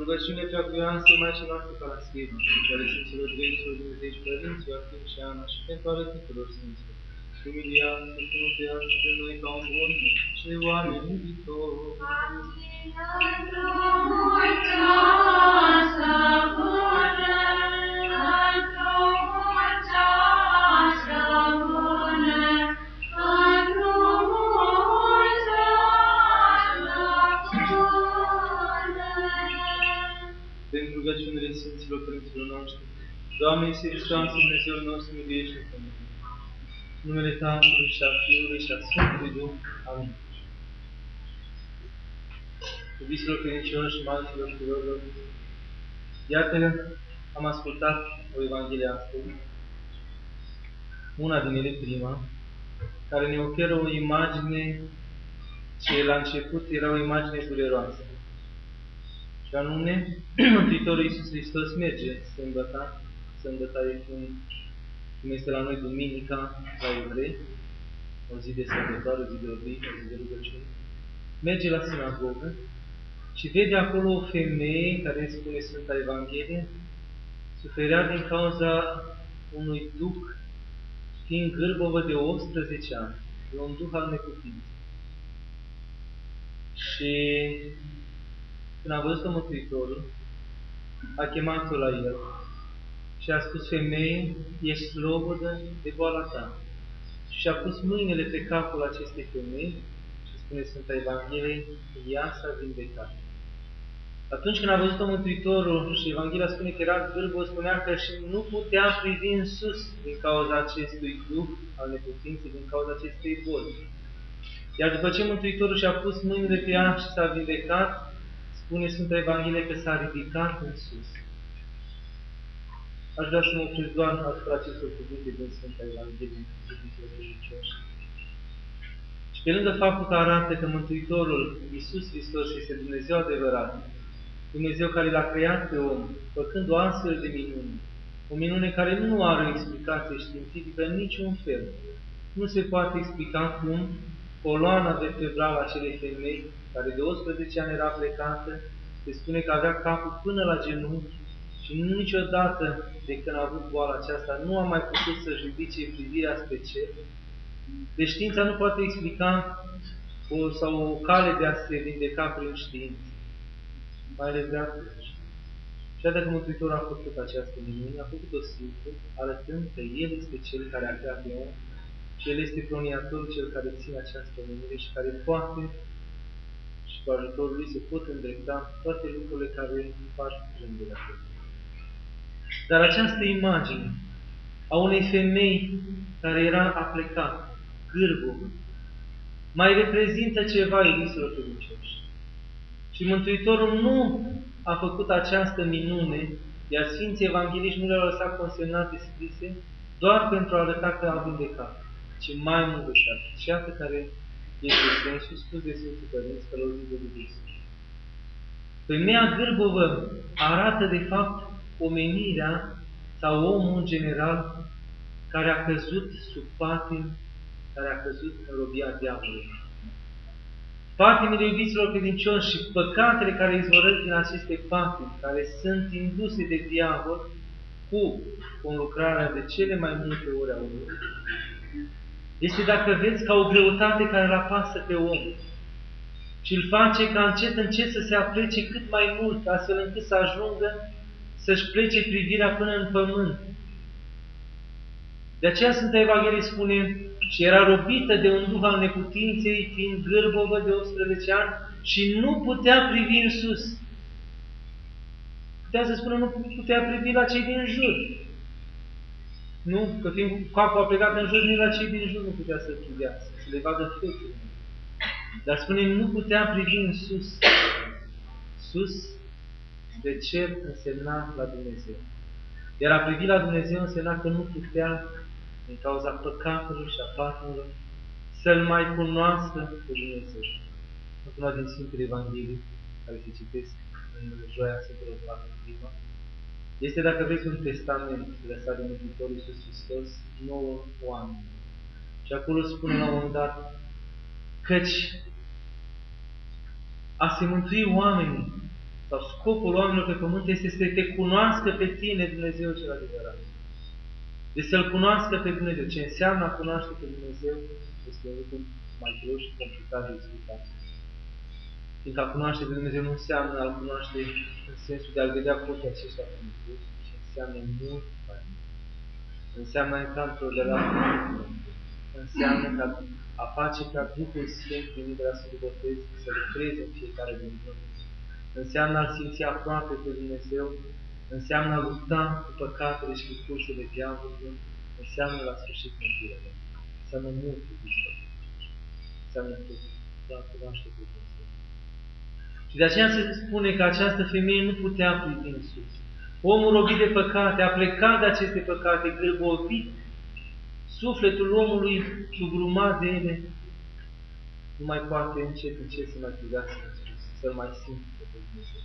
Rugăciune prea cuioasă, Maicii noastre Paraschiva, care Sfinților Dveiților Dumnezei și Părinți, Ioachim și Ana, și pentru ale tuturor Sfinților. Umiliază, frumusează pe noi ca un bun și oameni iubitori. Pentru rugăciunile Sfinților Părinților noștri, Doamne Iisus Hristos, Dumnezeul nostru, miluiește pe noi. În numele Tatălui și al Fiului și al Sfântului Duh. Amin. Iubiților credincioși și marților curorilor, iată, am ascultat o Evanghelie astăzi, una din ele prima, care ne oferă o imagine ce la început era o imagine dureroasă. Și anume, Mântuitorul Iisus Hristos merge sâmbăta, sâmbăta e cum, cum este la noi duminica, la evrei, o zi de sărbătoare, o zi de odihă, o zi de rugăciune, merge la sinagogă și vede acolo o femeie care spune Sfânta Evanghelie, suferea din cauza unui duc fiind gârbovă de 18 ani, de un duh al neputinței. Și când a văzut-o Mântuitorul, a chemat-o la el și a spus, femeie, ești slobodă de boala ta. Și a pus mâinile pe capul acestei femei și spune Sfânta Evanghelie, ea s-a vindecat. Atunci când a văzut-o Mântuitorul și Evanghelia spune că era gârbă, spunea că și nu putea privi în sus din cauza acestui duh al neputinței, din cauza acestei boli. Iar după ce Mântuitorul și-a pus mâinile pe ea și s-a vindecat, spune Sfânta Evanghelie că s-a ridicat în sus. Aș vrea să mă opresc doar asupra acestor cuvinte din Sfânta Evanghelie, religioși. Și pe lângă faptul că arată că Mântuitorul Iisus Hristos este Dumnezeu adevărat, Dumnezeu care l-a creat pe om, făcând o astfel de minune, o minune care nu are o explicație științifică în niciun fel. Nu se poate explica cum coloana vertebrală a acelei femei, care de 11 ani era plecată, se spune că avea capul până la genunchi și niciodată de când a avut boala aceasta nu a mai putut să-și ridice privirea spre cer. Deci știința nu poate explica o, sau o cale de a se vindeca prin știință, mai ales de atunci. Și dacă Mântuitorul a făcut această minune, a făcut-o simplu, arătând că El este Cel care a creat pe om și El este croniatorul Cel care ține această minune și care poate și cu ajutorul Lui se pot îndrepta toate lucrurile care fac gândirea Dar această imagine a unei femei care era aplecat, gârbovă, mai reprezintă ceva, iubiților credincioși. Și Mântuitorul nu a făcut această minune, iar Sfinții Evangeliști nu le-au lăsat consemnate scrise doar pentru a arăta că a vindecat, ci mai mult de atât. Și atât care este sensul spus de Sfântul Părinți Călăurii de Iisus. Femeia gârbovă arată de fapt omenirea sau omul în general care a căzut sub patim, care a căzut în robia diavolului. Patimile iubiților credincioși și păcatele care izvorăsc din aceste patimi, care sunt induse de diavol cu conlucrarea de cele mai multe ori a omului, este, dacă veți, ca o greutate care îl apasă pe om și îl face ca încet, încet să se aplece cât mai mult, astfel încât să ajungă să-și plece privirea până în pământ. De aceea Sfânta Evanghelie spune, și era robită de un duh al neputinței, fiind gârbovă de 18 ani, și nu putea privi în sus. Putea să spună, nu putea privi la cei din jur. Nu? Că fiind capul a plecat în jur, nici la cei din jur nu putea să privească, să le vadă fețele. Dar spune, nu putea privi în sus. Sus de cer însemna la Dumnezeu. Iar a privi la Dumnezeu însemna că nu putea, din cauza păcatului și a patimilor, să-L mai cunoască pe Dumnezeu. Una din Sfintele Evanghelii, care se citesc în joia Sfântelor Prima, este, dacă vreți, un testament lăsat de Mântuitorul Iisus Hristos nouă oameni. Și acolo spune la un moment dat, căci a se mântui oamenii sau scopul oamenilor pe pământ este să te cunoască pe tine Dumnezeu cel adevărat. De să-L cunoască pe Dumnezeu. Ce înseamnă a cunoaște pe Dumnezeu este un lucru mai greu și complicat de explicat. Fiindcă a cunoaște pe Dumnezeu nu înseamnă a-L cunoaște în sensul de a-L vedea cu ochii aceștia pe Dumnezeu, ci înseamnă mult mai mult. Înseamnă a intra într-o relație înseamnă ca a face ca Duhul Sfânt venit de la Sfântul Botez să lucreze în fiecare din noi. Înseamnă a simți aproape pe Dumnezeu, înseamnă a lupta cu păcatele și cu cursele diavolului, înseamnă la sfârșit mântuirea. Înseamnă mult cu Înseamnă tot. Doar cunoaște pe Dumnezeu. Și de aceea se spune că această femeie nu putea privi în sus. Omul robit de păcate a plecat de aceste păcate, gâlbovit sufletul omului sugrumat de ele nu mai poate încet încet să mai privească în sus, să-L mai simtă pe Dumnezeu.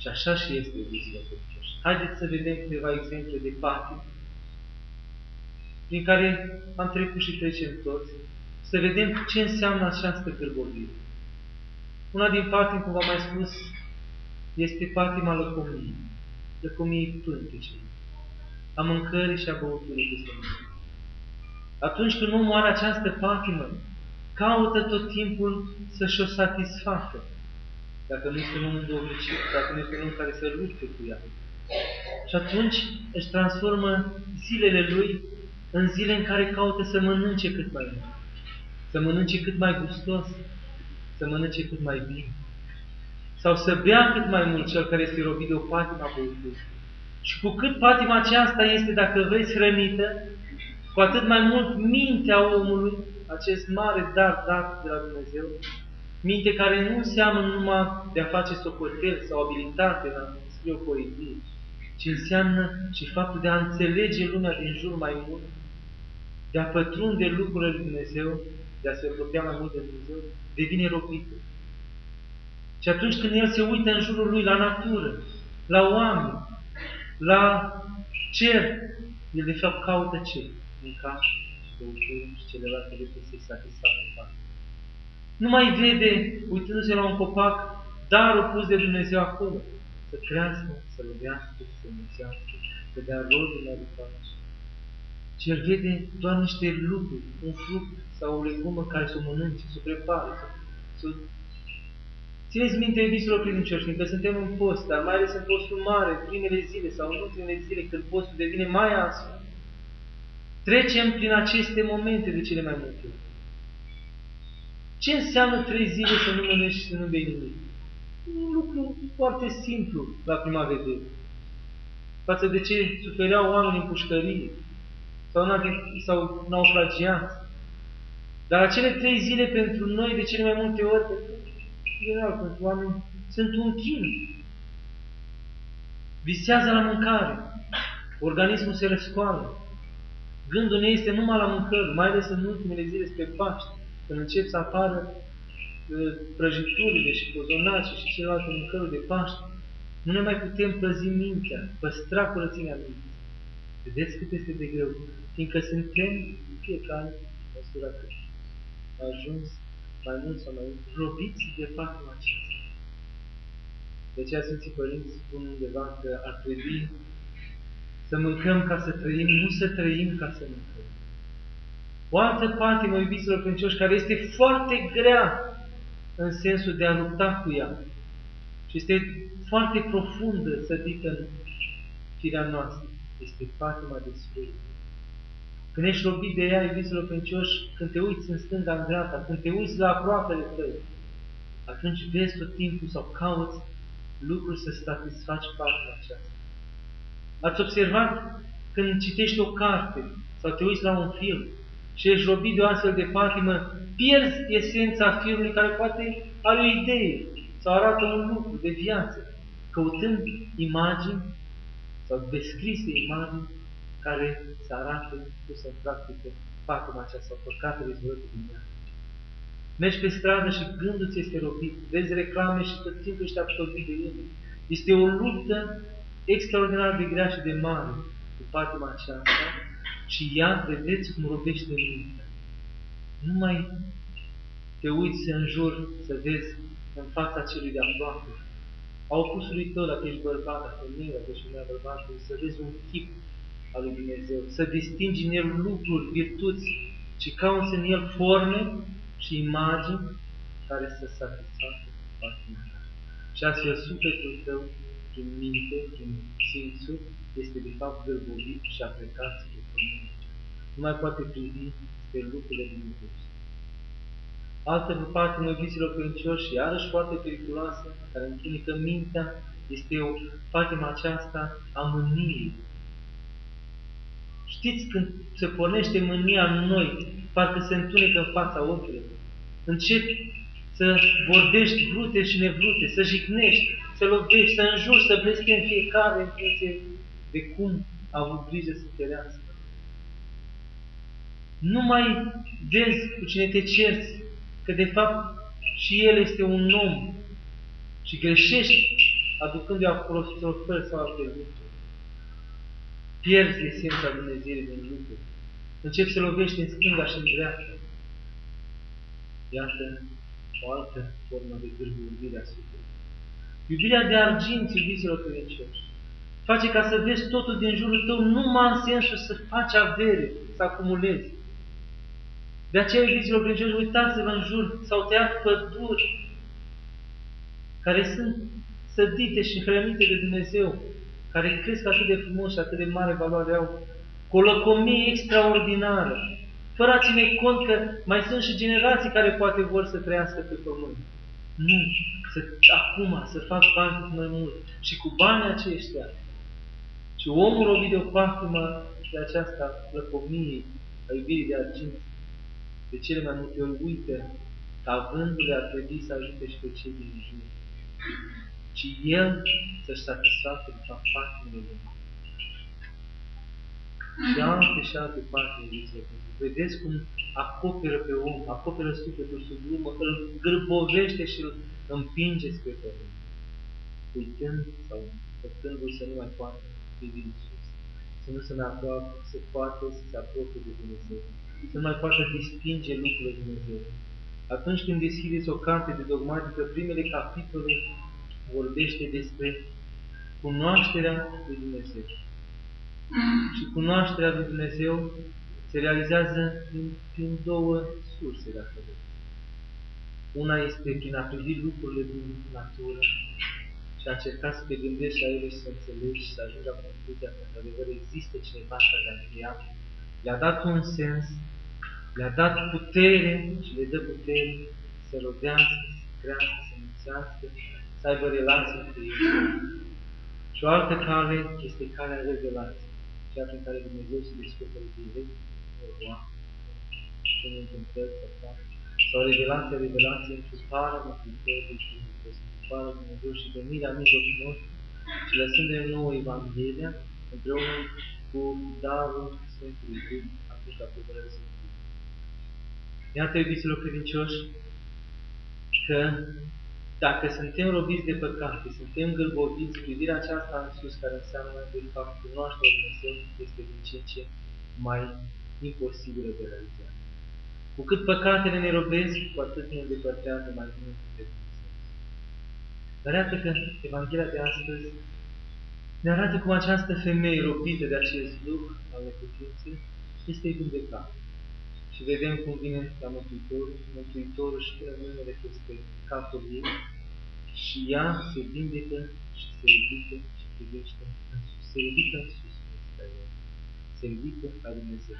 Și așa și este viziunea credincioși. Haideți să vedem câteva exemple de patimi prin care am trecut și trecem toți, să vedem ce înseamnă această gârbovire. Una din patimi, cum v-am mai spus, este patima lăcomiei, lăcomiei pântecei, a mâncării și a băuturii de sămânță. Atunci când omul are această patimă, caută tot timpul să-și o satisfacă. Dacă nu este un om îndovnicit, dacă nu este un om care să lupte cu ea. Și atunci își transformă zilele lui în zile în care caută să mănânce cât mai mult. Să mănânce cât mai gustos, să mănânce cât mai bine. Sau să bea cât mai mult cel care este robit de o patima băuturii. Și cu cât patima aceasta este, dacă vezi, hrănită, cu atât mai mult mintea omului, acest mare dar dat de la Dumnezeu, minte care nu înseamnă numai de a face socotel sau abilitate la scrie o poezie, ci înseamnă și faptul de a înțelege lumea din jur mai mult, de a pătrunde lucrurile lui Dumnezeu, de a se apropia mai mult de Dumnezeu, devine robită. Și atunci când el se uită în jurul lui, la natură, la oameni, la cer, el de fapt caută ce? mânca și băutură și celelalte lucruri să-i satisfacă față. Nu mai vede, uitându-se la un copac, darul pus de Dumnezeu acolo, să crească, să lovească, să mulțească, să dea rodul la după ci el vede doar niște lucruri, un fruct sau o legumă care să o mănânce, să o prepare, să, să... Țineți minte, iubiților credincioși, fiindcă suntem în post, dar mai ales în postul mare, primele zile sau în ultimele zile, când postul devine mai aspru, Trecem prin aceste momente de cele mai multe ori. Ce înseamnă trei zile să nu mănânci și să nu bei nimic? Un lucru foarte simplu la prima vedere. Față de ce sufereau oamenii în pușcărie sau, sau naufragiați. Dar acele trei zile pentru noi, de cele mai multe ori, pentru, general, pentru oameni, sunt un chin. Visează la mâncare. Organismul se răscoală. Gândul ne este numai la mâncări, mai ales în ultimele zile spre Paște, când încep să apară uh, prăjiturile și cozonace și celelalte mâncăruri de Paște. Nu ne mai putem păzi mintea, păstra curățenia minții. Vedeți cât este de greu, fiindcă suntem fiecare măsura că a ajuns mai mult sau mai mult robiți de faptul acesta. De aceea Sfinții Părinți spun undeva că ar trebui să mâncăm ca să trăim, nu să trăim ca să mâncăm. O altă patimă, iubiților credincioși, care este foarte grea în sensul de a lupta cu ea și este foarte profundă, să zic, în firea noastră, este patima de sfârșit. Când ești robit de ea, iubiților credincioși, când te uiți în stânga, în dreapta, când te uiți la aproapele tăi, atunci vezi tot timpul sau cauți lucruri să satisfaci patima aceasta. Ați observat când citești o carte sau te uiți la un film și ești robit de o astfel de patimă, pierzi esența filmului care poate are o idee sau arată un lucru de viață, căutând imagini sau descrise imagini care să arate puse în practică patima aceasta sau păcatele izvorâte din ea. Mergi pe stradă și gândul ți este robit, vezi reclame și tot timpul ești absorbit de ele. Este o luptă extraordinar de grea și de mare cu patima aceasta și ea, vedeți cum robește mintea. Nu mai te uiți în jur să vezi în fața celui de aproape, Au pus lui tău, dacă ești bărbat, dacă femeie, dacă ești femeia bărbatului, să vezi un chip al lui Dumnezeu, să distingi în el lucruri, virtuți, ci cauți în el forme și imagini care să satisfacă patima ta. Și astfel sufletul tău, prin minte, prin simțuri, este de fapt gărbovit și a plecat spre pământ. Nu mai poate privi spre lucrurile Dumnezeu. Altă parte, mă iubiților credincioși, iarăși foarte periculoasă, care întunecă mintea, este o patima aceasta a mâniei. Știți când se pornește mânia în noi, parcă se întunecă în fața ochilor. Începi să vorbești vrute și nevrute, să jignești, să lovești, să înjuri, să blestemi fiecare în funcție de cum a avut grijă să te rească. Nu mai vezi cu cine te cerți, că de fapt și el este un om și greșești aducându-i apostrofări sau alte lucruri. Pierzi esența Dumnezeirii din lucruri. Începi să lovești în stânga și în dreapta. Iată o altă formă de gârbuire a sufletului. Iubirea de argint, iubiților credincioși, face ca să vezi totul din jurul tău numai în sensul să faci avere, să acumulezi. De aceea, iubiților credincioși, uitați-vă în jur, s-au tăiat păduri care sunt sădite și hrănite de Dumnezeu, care cresc atât de frumos și atât de mare valoare au, cu o lăcomie extraordinară, fără a ține cont că mai sunt și generații care poate vor să trăiască pe pământ. Nu, să, acum să fac bani mai mult. Și cu banii aceștia, și omul robit de o patimă de aceasta lăcomie, a iubirii de argint, de cele mai multe ori uită că avându-le ar trebui să ajute și pe cei din jur, ci el să-și satisfacă de fapt patimile lui. Și alte și alte patimi, Vedeți cum acoperă pe om, acoperă sufletul sub lumă, îl grăbovește și îl împinge spre pământ. Uitând sau făcându-l să nu mai poată privi sus, să nu se mai aproape, să poată să se apropie de Dumnezeu să nu mai poată distinge lucrurile Dumnezeu. Atunci când deschideți o carte de dogmatică, primele capitole vorbește despre cunoașterea lui Dumnezeu. Și cunoașterea lui Dumnezeu se realizează prin, prin două surse, dacă vreți. Una este prin a privi lucrurile din natură și a încerca să te gândești la ele și să înțelegi și să ajungi la concluzia că, într-adevăr, există cineva care a creat le-a dat un sens, le-a dat putere și le dă putere să rodească, să crească, să înțească, să aibă relații cu ei. Și o altă cale este calea revelației, cea prin care Dumnezeu se descoperă direct, în întâmplări, sau revelația, revelație, întruparea Mântuitorului și Hristos, întruparea Dumnezeu și venirea mijlocul nostru și lăsând de nou Evanghelia, împreună cu darul Sfântului Duh atunci la pădurele Sfântului. Iată, iubiților credincioși, că dacă suntem robiți de păcate, suntem gâlboviți, privirea aceasta în sus, care înseamnă, de fapt, cunoașterea Dumnezeu, este din ce în ce mai imposibilă de realizat. Cu cât păcatele ne robesc, cu atât ne îndepărtează mai mult de Dumnezeu. Dar iată că Evanghelia de astăzi ne arată cum această femeie robită de acest duh al neputinței este vindecată. Și vedem cum vine la Mântuitorul, Mântuitorul și pune numele peste capul ei și ea se vindecă și se ridică și privește în sus. Se ridică în sus, se ridică la Dumnezeu.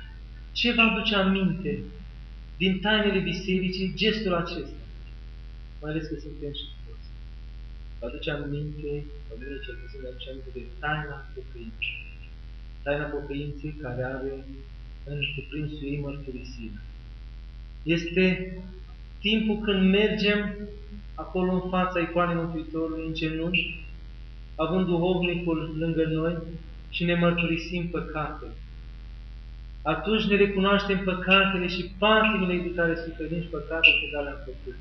Ce vă aduce aminte din tainele bisericii gestul acesta? Mai ales că suntem și Vă aduce aminte, sau mine cel puțin aduce aminte de taina pocăinței. Taina pocăinței care are în cuprinsul ei mărturisirea. Este timpul când mergem acolo în fața icoanei Mântuitorului, în genunchi, având duhovnicul lângă noi și ne mărturisim păcatele. Atunci ne recunoaștem păcatele și patimile de care suferim și păcatele pe care le-am făcut.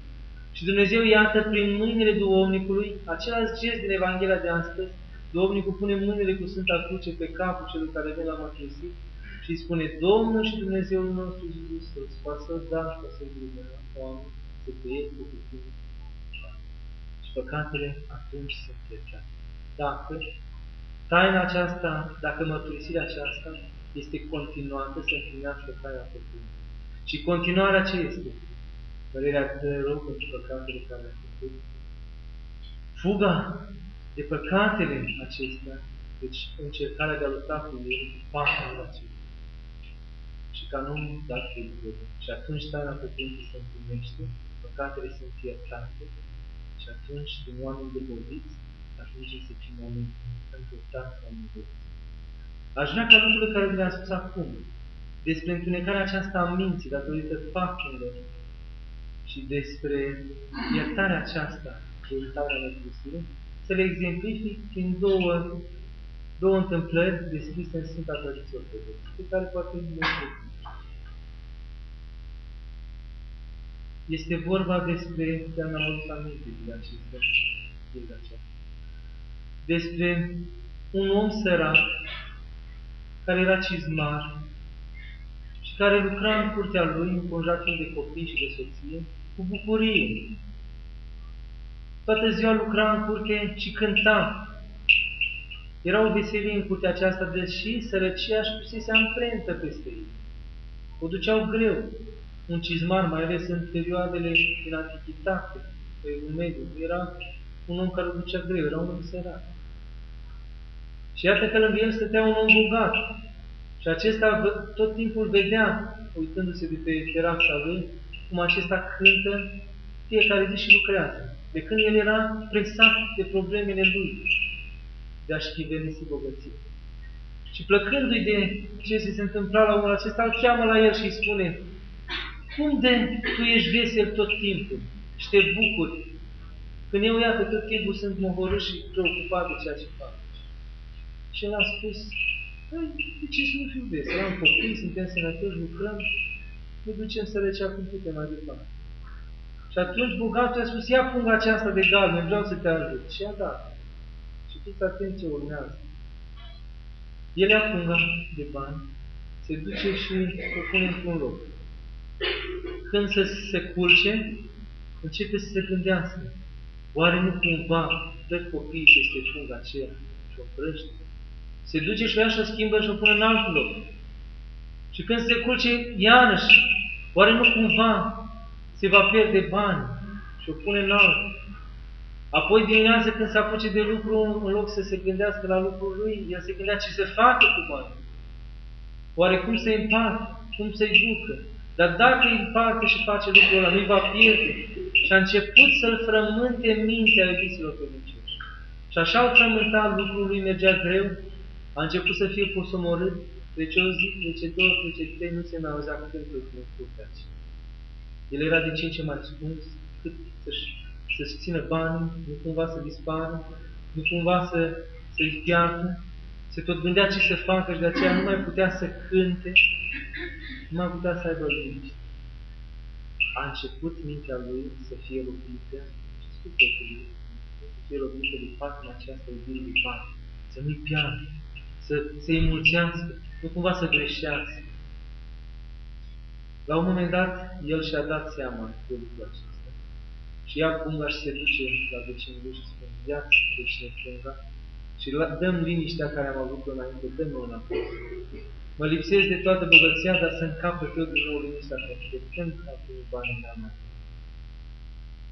Și Dumnezeu, iată, prin mâinile duhovnicului, același gest din Evanghelia de astăzi, duhovnicul pune mâinile cu Sfânta Cruce pe capul celui care vine la mărturisit și îi spune, Domnul și Dumnezeul nostru Iisus Hristos, poate să-ți da și poate să-ți oameni, să te iei cu tine. Și și păcatele atunci sunt iertate. Dacă taina aceasta, dacă mărturisirea aceasta este continuată să împlinească taina făcând. Și continuarea ce este? Părerea de rău pentru păcatele care le-a făcut. Fuga de păcatele acestea, deci încercarea de a lupta cu el, pașul acesta și ca nu dat lucruri. Și atunci taina păcătului se împlinește, păcatele sunt iertate și atunci din oameni de bolbiți, ajunge să fim oameni îndreptați la Dumnezeu. Aș vrea ca lucrurile care le-am spus acum, despre întunecarea aceasta a minții datorită faptelor și despre iertarea aceasta, iertarea mărturisirii, să le exemplific prin două două întâmplări descrise în Sfânta Tradiție Ortodoxă, pe care poate nu le Este vorba despre, chiar n-am adus aminte de acestea, de aceasta, despre un om sărac care era cizmar și care lucra în curtea lui, înconjurat de copii și de soție, cu bucurie. Toată ziua lucra în curte și cânta era o veselie în curtea aceasta, deși sărăcia își pusese amprentă peste ei. O duceau greu. Un cizmar, mai ales în perioadele din antichitate, pe un mediu, era un om care o ducea greu, era un om sărat. Și iată că lângă el stătea un om bogat. Și acesta tot timpul vedea, uitându-se de pe terasa lui, cum acesta cântă fiecare zi și lucrează. De când el era presat de problemele lui, de a-și chivenisi bogăție. Și plăcându-i de ce se întâmpla la omul acesta, îl cheamă la el și îi spune, cum de tu ești vesel tot timpul și te bucuri, când eu, iată, tot timpul sunt mohorât și preocupat de ceea ce fac. Și el a spus, păi, de ce să nu fiu vesel? Am copii, suntem sănătoși, lucrăm, ne ducem sărăcea cum putem mai departe. Și atunci bogatul a spus, ia punga aceasta de galben, vreau să te ajut. Și a dat fiți atenți ce urmează. El ia punga de bani, se duce și o pune într-un loc. Când să se culce, începe să se gândească. Oare nu cumva dă copiii peste punga aceea și o prăște? Se duce și o ia și o schimbă și o pune în alt loc. Și când se culce, iarăși, oare nu cumva se va pierde bani și o pune în alt Apoi dimineața când se apuce de lucru, în loc să se gândească la lucrul lui, el se gândea ce să facă cu banii. Oare cum să-i împarte, cum să-i ducă. Dar dacă îi împarte și face lucrul ăla, nu-i va pierde. Și a început să-l frământe mintea iubiților credincioși. Și așa au frământat lucrul lui, mergea greu, a început să fie posomorât, deci o zi, ce două, ce trei, nu se mai auzea cântul în curtea El era din ce în ce mai spus, cât să-și să-și țină banii, nu cumva să dispară, nu cumva să, să-i piardă, se tot gândea ce să facă și de aceea nu mai putea să cânte, nu mai putea să aibă liniște. A început mintea lui să fie lovită și sufletul lui să fie lovită de patima aceasta iubirii de bani, să nu-i piardă, să se mulțească, nu cumva să greșească. La un moment dat, el și-a dat seama de lucrul acesta. Și ia punga și se duce la vecinul lui și spune, ia vecine punga și dăm liniștea care am avut-o înainte, dăm-o înapoi. Mă lipsesc de toată bogăția, dar să încapă eu din nou liniștea pentru de când acum banii mea mea.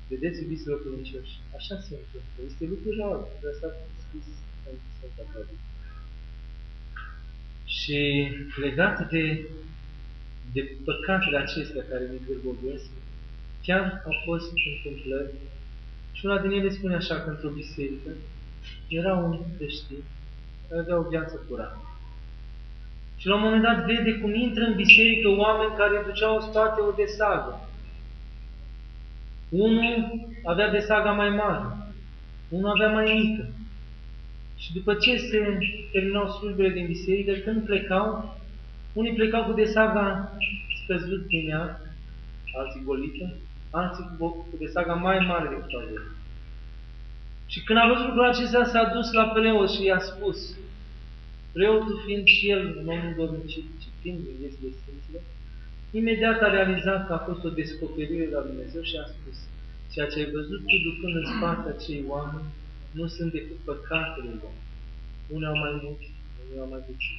Vedeți, iubiților credincioși, așa se întâmplă. Este lucru real, de asta scris în Sfânta Tradiție. Și legat de, de păcatele acestea care ne gârbovesc, Chiar au fost întâmplări și una din ele spune așa că într-o biserică era un creștin care avea o viață curată. Și la un moment dat vede cum intră în biserică oameni care duceau în spate o desagă. Unul avea desaga mai mare, unul avea mai mică. Și după ce se terminau slujbele din biserică, când plecau, unii plecau cu desaga scăzut din ea, alții golită, alții cu, cu saga mai mare decât a lui. Și când a văzut lucrul acesta, s-a dus la preot și i-a spus, preotul fiind și el un om îndormicit, citind din viețile Sfinților, imediat a realizat că a fost o descoperire la Dumnezeu și a spus, Ceea ce ai văzut tu ducând în spate acei oameni nu sunt decât păcatele lor. Unii au mai mult, unii au mai puțin.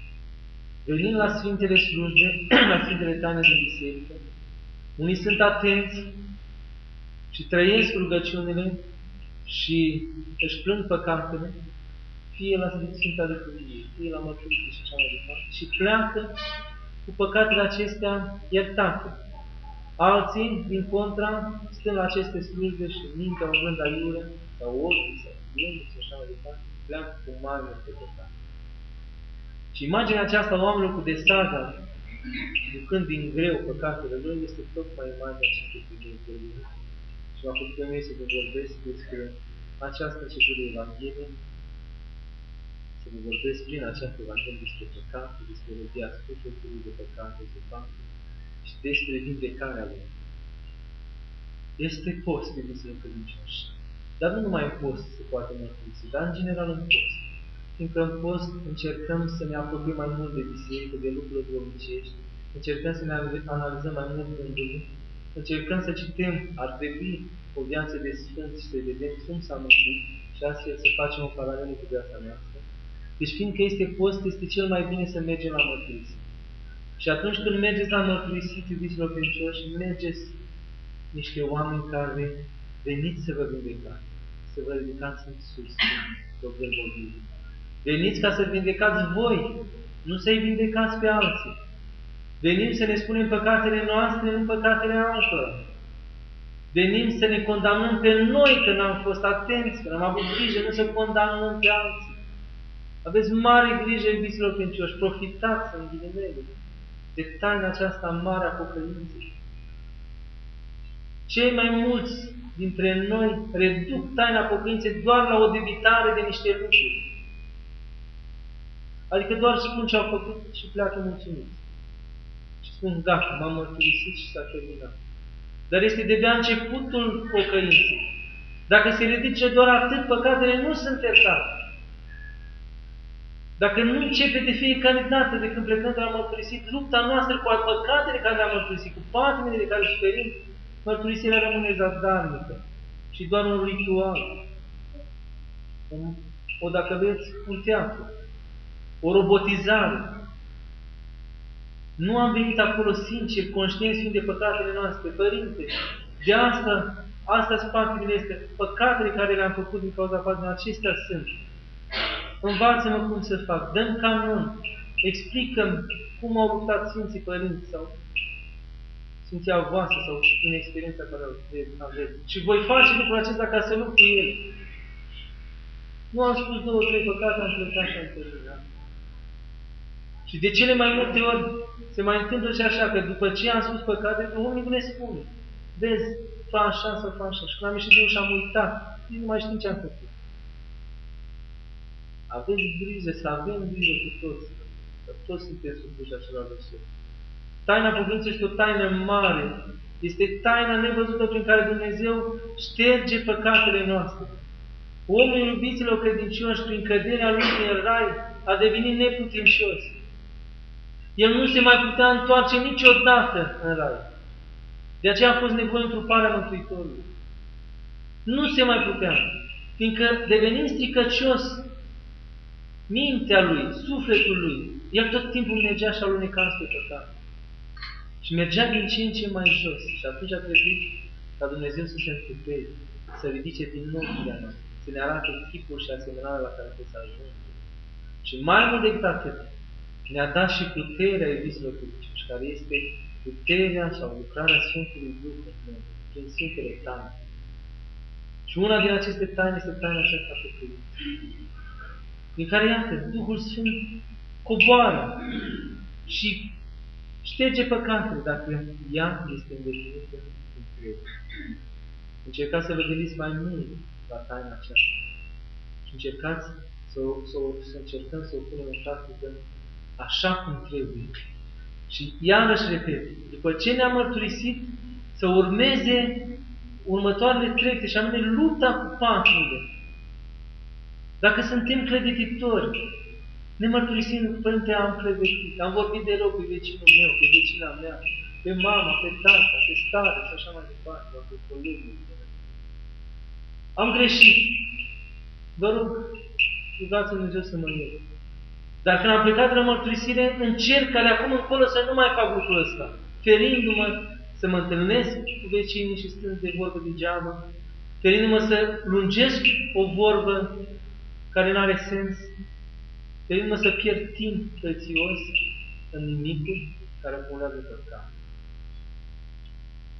Venind la Sfintele Slujbe, la Sfintele Taine din Biserică, unii sunt atenți și trăiesc rugăciunile și își plâng păcatele, fie la Sfânta Liturghie, fie la mărturie și așa mai departe, și pleacă cu păcatele acestea iertate. Alții, din contra, stând la aceste slujbe și minte un gând aiure, sau ochii, sau gândul și așa mai departe, pleacă cu mare de păcat. Și imaginea aceasta a oamenilor cu desaga, ducând din greu păcatele lor, este tocmai imaginea acestui Dumnezeu. Și m-a făcut pe mine să vă vorbesc despre această început de Evanghelie, să vă vorbesc prin această Evanghelie despre păcat, despre regia sufletului de păcate, de fapt, și despre vindecarea lui. Este post, iubiților credincioși. Dar nu numai în post se poate mărturisi, dar în general în post. Fiindcă în post încercăm să ne apropiem mai mult de biserică, de lucrurile duhovnicești, încercăm să ne analizăm mai mult gândurile, încercăm să citim, ar trebui o viață de sfânt și să vedem cum s-a mântuit și astfel să facem o paralelă cu viața noastră. Deci fiindcă este post, este cel mai bine să mergem la mărturisit. Și atunci când mergeți la mărturisit, iubiților credincioși, mergeți niște oameni care veniți să vă vindecați, să vă ridicați în sus, Domnul vorbire. Veniți ca să vindecați voi, nu să-i vindecați pe alții. Venim să ne spunem păcatele noastre, nu păcatele altora. Venim să ne condamnăm pe noi că n-am fost atenți, că n-am avut grijă, nu să condamnăm pe alții. Aveți mare grijă, iubiților credincioși, profitați în ghilimele de taina aceasta mare a pocăinței. Cei mai mulți dintre noi reduc taina pocăinței doar la o debitare de niște lucruri. Adică doar spun ce au făcut și pleacă mulțumit. Și spun, gata, m-am mărturisit și s-a terminat. Dar este de-abia începutul pocăinței. Dacă se ridice doar atât, păcatele nu sunt iertate. Dacă nu începe de fiecare dată de când plecăm de la mărturisit, lupta noastră cu păcatele care le-am mărturisit, cu patimile de care suferim, mărturisirea rămâne zadarnică și doar un ritual. O, dacă veți, un teatru, o robotizare. Nu am venit acolo sincer, conștienți de păcatele noastre, Părinte. De asta, asta spațiile este păcatele care le-am făcut din cauza patimilor, acestea sunt învață-mă cum să fac, dăm canon, explică cum au luptat Sfinții Părinți sau Sfinția voastră sau prin experiența care aveți. Și voi face lucrul acesta ca să lupt cu el. Nu am spus două, trei păcate, am plecat și am terminat. Și de cele mai multe ori se mai întâmplă și așa, că după ce am spus păcate, unii nu ne spune. Vezi, fa așa sau fa așa. Și când am ieșit de ușă, am uitat. Nici nu mai știm ce am făcut. Aveți grijă să avem grijă cu toți, că toți suntem supuși acelor lăsuri. Taina pocăinței este o taină mare. Este taina nevăzută prin care Dumnezeu șterge păcatele noastre. Omul iubiților credincioși, prin căderea lui în rai, a devenit neputincios. El nu se mai putea întoarce niciodată în rai. De aceea a fost nevoie întruparea Mântuitorului. Nu se mai putea, fiindcă devenind stricăcios, mintea lui, sufletul lui, el tot timpul mergea și aluneca spre păcat. Și mergea din ce în ce mai jos. Și atunci a trebuit ca Dumnezeu să se întrupeze, să ridice din nou firea noastră, să ne arate chipul și asemănarea la care trebuie să ajungem. Și mai mult decât atât, ne-a dat și puterea iubiților credincioși, care este puterea sau lucrarea Sfântului Duh prin Sfintele Taine. Și una din aceste taine este taina aceasta pocăinței în care, iată, Duhul Sfânt coboară și șterge păcatele dacă ea este îndeplinită în cred. Încercați să vă gândiți mai mult la taina aceasta și încercați să, să, să încercăm să o punem în practică așa cum trebuie. Și iarăși repet, după ce ne-am mărturisit, să urmeze următoarele trepte, și anume lupta cu patimile, dacă suntem credititori, ne mărturisim, Părinte, am credit, am vorbit de rău pe vecinul meu, pe vecina mea, pe mama, pe tata, pe stare și așa mai departe, pe colegii. am greșit. Vă rog, rugați Dumnezeu să mă ierte. Dar când am plecat la mărturisire, încerc ca de acum încolo să nu mai fac lucrul ăsta, ferindu-mă să mă întâlnesc cu vecinii și stând de vorbă degeaba, ferindu-mă să lungesc o vorbă care nu are sens, ferindu-mă să pierd timp prețios în nimicul care acumulează păcat.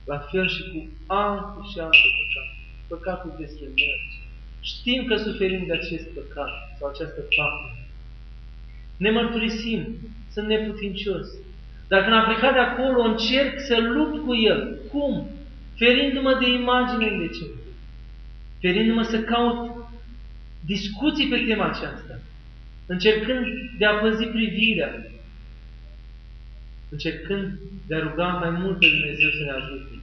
La fel și cu alte și alte păcate. Păcatul despre merge. Știm că suferim de acest păcat sau această faptă. Ne mărturisim, sunt neputincios. Dar când am plecat de acolo, încerc să lupt cu el. Cum? Ferindu-mă de imagine indecente. Ferindu-mă să caut discuții pe tema aceasta. Încercând de a păzi privirea. Încercând de a ruga mai mult pe Dumnezeu să ne ajute.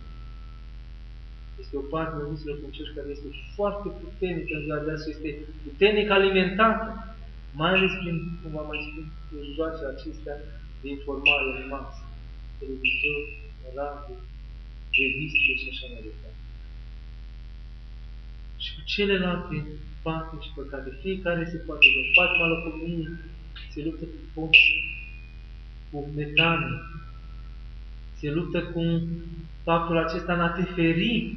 Este o parte din Duhul Crăciunci care este foarte puternică în ziua de azi este puternic alimentată, mai ales prin, cum am mai spus, mijloacele acestea de informare în masă, televizor, radio, reviste și așa mai departe. Și cu celelalte pate și păcate, fiecare se poate de patima locomie, se luptă cu foc, cu metane, se luptă cu faptul acesta în a te feri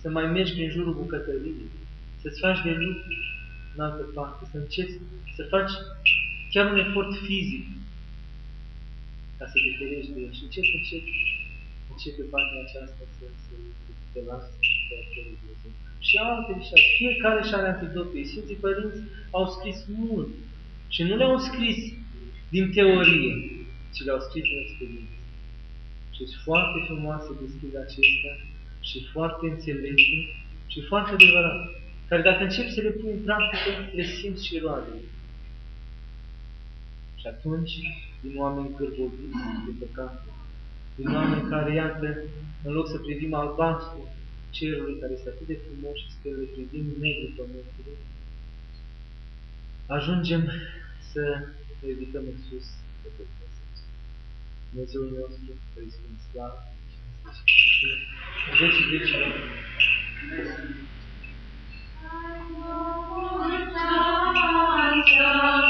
să mai mergi prin jurul bucătăriei, să-ți faci de lucru în altă parte, să începi să faci chiar un efort fizic ca să te ferești de el. Și încet, încet, începe partea aceasta să, să te lasă să te Dumnezeu. Și altele și alte. Fiecare și are antidotul. Sfinții Părinți au scris mult. Și nu le-au scris din teorie, ci le-au scris din experiență. Și sunt foarte frumoase deschiderea acestea și foarte înțelepte și foarte adevărat, care dacă începi să le pui în practică, le simți și roadele. Și atunci, din oameni cârboviți de păcat, din oameni care, iată, în loc să privim albastru cerului care este atât de frumos și spre îl privim negru pământului, ajungem să ridicăm în sus pe tot Dumnezeul nostru, Părintele Slav, veci vecilor. Thank you.